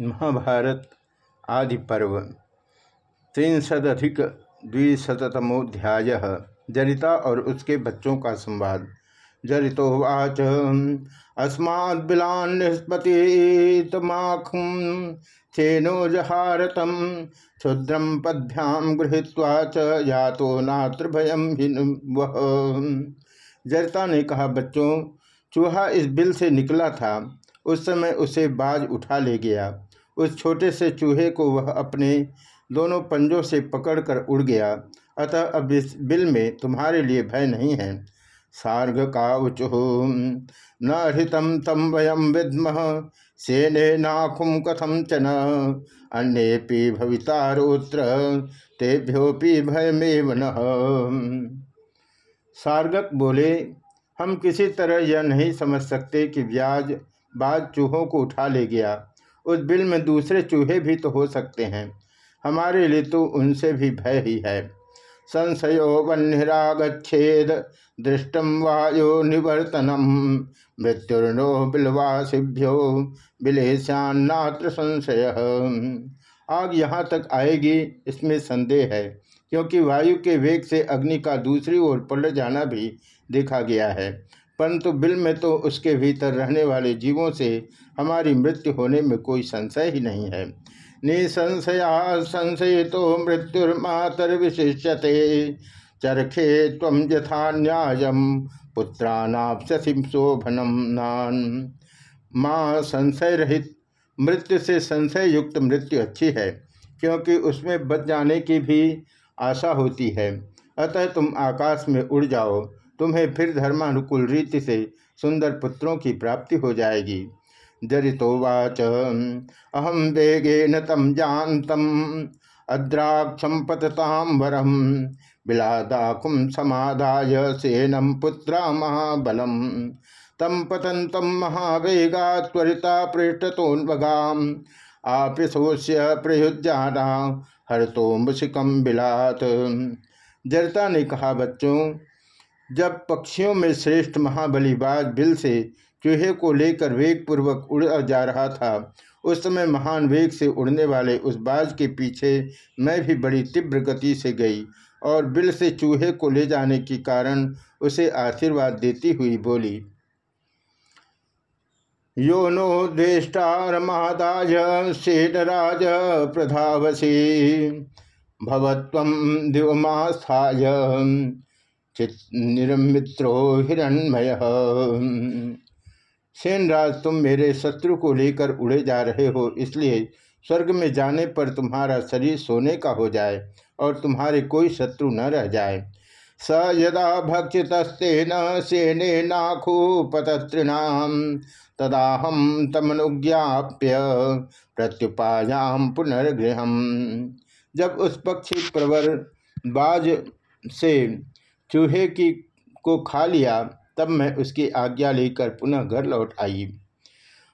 महाभारत आदि पर्व। त्रिशदिक द्विशतमोध्याय और उसके बच्चों का संवाद। अस्माद्बिलान निष्पतितमाखुम चेनो जहारतम क्षुद्रम पद्भ्याम गृहीत्वा च यातो नात्र भयम वह जरिता ने कहा, बच्चों, चूहा इस बिल से निकला था, उस समय उसे बाज उठा ले गया। उस छोटे से चूहे को वह अपने दोनों पंजों से पकड़कर उड़ गया। अतः अब इस बिल में तुम्हारे लिए भय नहीं है। सार्ग का उचुह, न हृतम तम वयम विद्म, सेने नाखुम कथम च न। अन्येपि भवितारोत्र तेभ्योपि भयमेव न। सार्गक बोले, हम किसी तरह यह नहीं समझ सकते कि ब्याज बाज चूहों को उठा ले गया। उस बिल में दूसरे चूहे भी तो हो सकते हैं। हमारे लिए तो उनसे भी भय ही है। संशयो वन्यरागछेद दृष्टम वायु निवर्तनम, मृत्युर्नो बिलवासिभ्यो बिलेशान्नात्र संशय। आग यहाँ तक आएगी, इसमें संदेह है, क्योंकि वायु के वेग से अग्नि का दूसरी ओर पलट जाना भी देखा गया है। परंतु बिल में तो उसके भीतर रहने वाले जीवों से हमारी मृत्यु होने में कोई संशय ही नहीं है। निसंशया संशय तो मृत्युर्मातर विशिष्यते। चरखे तम यथा न्याय पुत्रानापसि शोभनम नान। माँ संशय रहित मृत्यु से संशय युक्त मृत्यु अच्छी है, क्योंकि उसमें बच जाने की भी आशा होती है। अतः तुम आकाश में उड़ जाओ तुम्हें फिर धर्मानुकूल रीति से सुंदर पुत्रों की प्राप्ति हो जाएगी। जरितोवाच अहम वेगेन तम जानतम अद्राक्षम पततांबरम बिलादाकुम समाधाय सेनम पुत्रा महाबलम तम पतंतम महावेगा त्वरिता पृष्ठतोन्वगा आपिशोष्य हर तो मुशिकम बिलात। जरता ने कहा, बच्चों जब पक्षियों में श्रेष्ठ महाबली बाज बिल से चूहे को लेकर वेग पूर्वक उड़ जा रहा था, उस समय महान वेग से उड़ने वाले उस बाज के पीछे मैं भी बड़ी तीव्र गति से गई और बिल से चूहे को ले जाने के कारण उसे आशीर्वाद देती हुई बोली यो नो द्वेष्टारमादाय सेनराज प्रधावसी, भवत्व दिवमास्थाय। चित निर्मित्रो हिरणमय सेनराज तुम मेरे शत्रु को लेकर उड़े जा रहे हो, इसलिए स्वर्ग में जाने पर तुम्हारा शरीर सोने का हो जाए और तुम्हारे कोई शत्रु न रह जाए। स यदा भक्षितस्तेन सेने नाखूपतृणाम तदा हम तमनुज्ञाप्य प्रत्युपायाम पुनर्गृह जब उस पक्षी प्रवर बाज से चूहे की, को खा लिया, तब मैं उसकी आज्ञा लेकर पुनः घर लौट आई।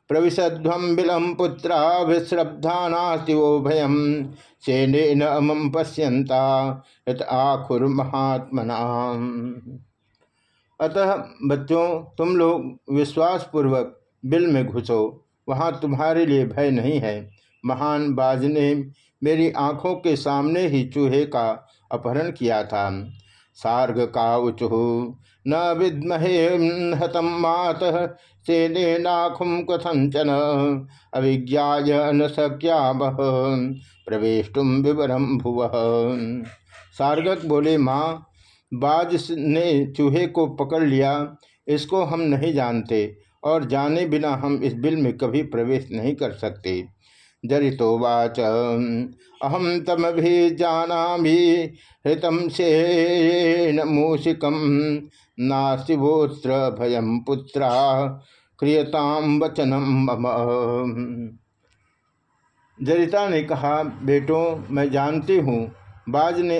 प्रविशध्वम बिलम पुत्रा नास्ति वो भयम सेने नम पश्यंता यत आखुर महात्मना अतः बच्चों, तुम लोग विश्वासपूर्वक बिल में घुसो, वहाँ तुम्हारे लिए भय नहीं है। महान बाज ने मेरी आँखों के सामने ही चूहे का अपहरण किया था। सार्ग काउचु न विद्महे हतम मात, सेने नाखुम कथंचन अभिज्ञा न। सक्याम प्रवेशुम विवरम भुव। सार्गक बोले, माँ, बाज ने चूहे को पकड़ लिया, इसको हम नहीं जानते, और जाने बिना हम इस बिल में कभी प्रवेश नहीं कर सकते। जरितोवाच। अहम तम भी जाना हृतम से मूषिकम। नास्तिवोत्र भयम पुत्रा क्रियताम वचनम मम। जरिता ने कहा, बेटो, मैं जानती हूँ, बाज ने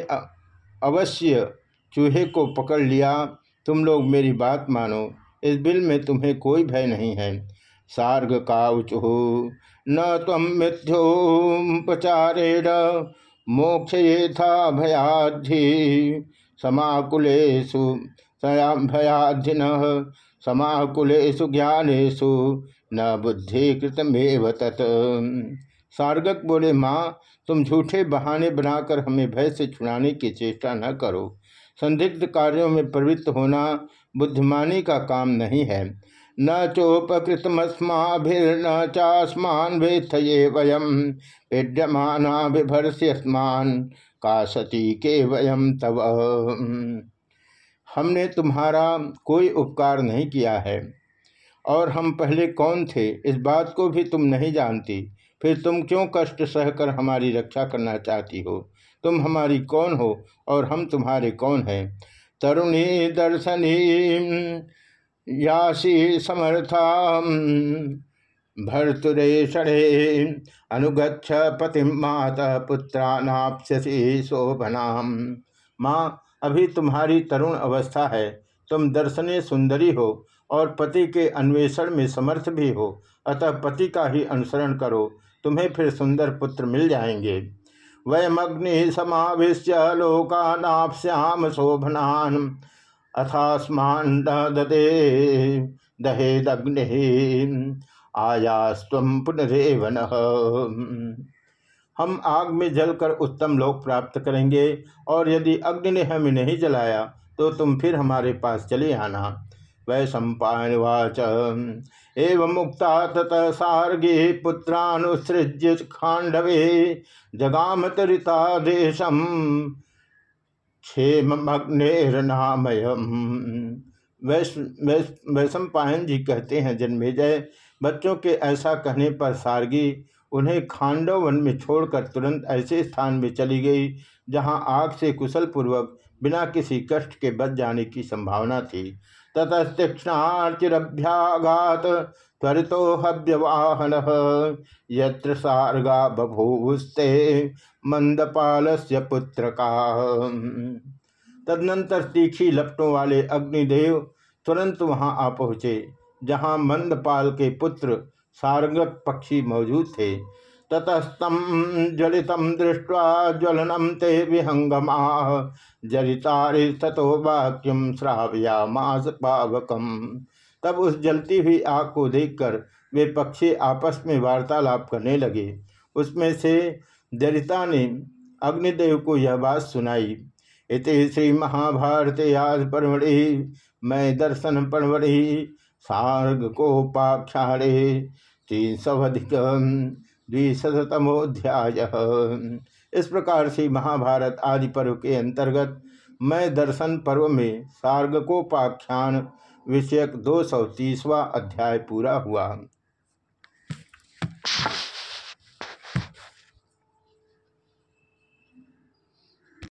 अवश्य चूहे को पकड़ लिया। तुम लोग मेरी बात मानो। इस बिल में तुम्हें कोई भय नहीं है। सार्ग काउचु न तम मिथ्योपचारेण मोक्ष ये था भयाधि समाकुलेशु भयाधिन समाकुलेशु ज्ञानेशु न बुद्धि कृतमेव तत्। सार्गक बोले, माँ, तुम झूठे बहाने बनाकर हमें भय से छुड़ाने की चेष्टा न करो। संदिग्ध कार्यों में प्रवृत्त होना बुद्धिमानी का काम नहीं है। न चोपकृतमस्माभिर्न चास्मान वेथये वयम पीड्यमाना बिभर्ष्यस्मान का सती के वयम तव। हमने तुम्हारा कोई उपकार नहीं किया है, और हम पहले कौन थे इस बात को भी तुम नहीं जानती। फिर तुम क्यों कष्ट सहकर हमारी रक्षा करना चाहती हो? तुम हमारी कौन हो, और हम तुम्हारे कौन हैं? तरुणी दर्शनी यासी समर्था भर्तुरेषणे अनुगछ पति माता पुत्रानाप्यसी शोभनाम। माँ, अभी तुम्हारी तरुण अवस्था है। तुम दर्शने सुंदरी हो और पति के अन्वेषण में समर्थ भी हो। अतः पति का ही अनुसरण करो। तुम्हें फिर सुंदर पुत्र मिल जाएँगे। वयमग्नि समाविश्य लोकानाप्याम शोभनान। अथास्मान ददे दहेदग्नि आयास्व पुनरेवन। हम आग में जलकर उत्तम लोक प्राप्त करेंगे और यदि अग्नि ने हमें नहीं जलाया तो तुम फिर हमारे पास चले आना। वै सम्पावाच एवं मुक्ता तत सार्गे पुत्रानुसृज्य खांडवे जगाम तरिता देशम क्षेमग्नेरनामय वैश्व पायन जी कहते हैं जन्मेजय बच्चों के ऐसा कहने पर सारगी उन्हें खांडव वन में छोड़कर तुरंत ऐसे स्थान में चली गई, जहाँ आग से कुशल पूर्वक बिना किसी कष्ट के बच जाने की संभावना थी। ततस्तीक्षणाचिभ्याघात त्वरितो हव्यवाहन यत्र सारगा बभूवुस्ते मंदपाल से पुत्र का तदनंतर तीखी लपटों वाले अग्निदेव तुरंत वहाँ आ पहुँचे, जहाँ मंदपाल के पुत्र सारंगक पक्षी मौजूद थे। ततस्तम ज्वलित दृष्ट्वा ज्वलनम ते विहंगमा जलितारे तथो वाक्यम श्राव्यामास पावकम। तब उस जलती हुई आग को देखकर वे पक्षी आपस में वार्तालाप करने लगे। उसमें से दरिता ने अग्निदेव को यह बात सुनाई, इत श्री महाभारत आज परमढ़ि मैं दर्शन परमढ़ि सार्ग को पाख्याड़े तीन सौ अधिक द्विशतमोध्याय इस प्रकार से महाभारत आदि पर्व के अंतर्गत मैं दर्शन पर्व में सार्ग को सार्गकोपाख्यान विषयक दो सौ तीसवा अध्याय पूरा हुआ।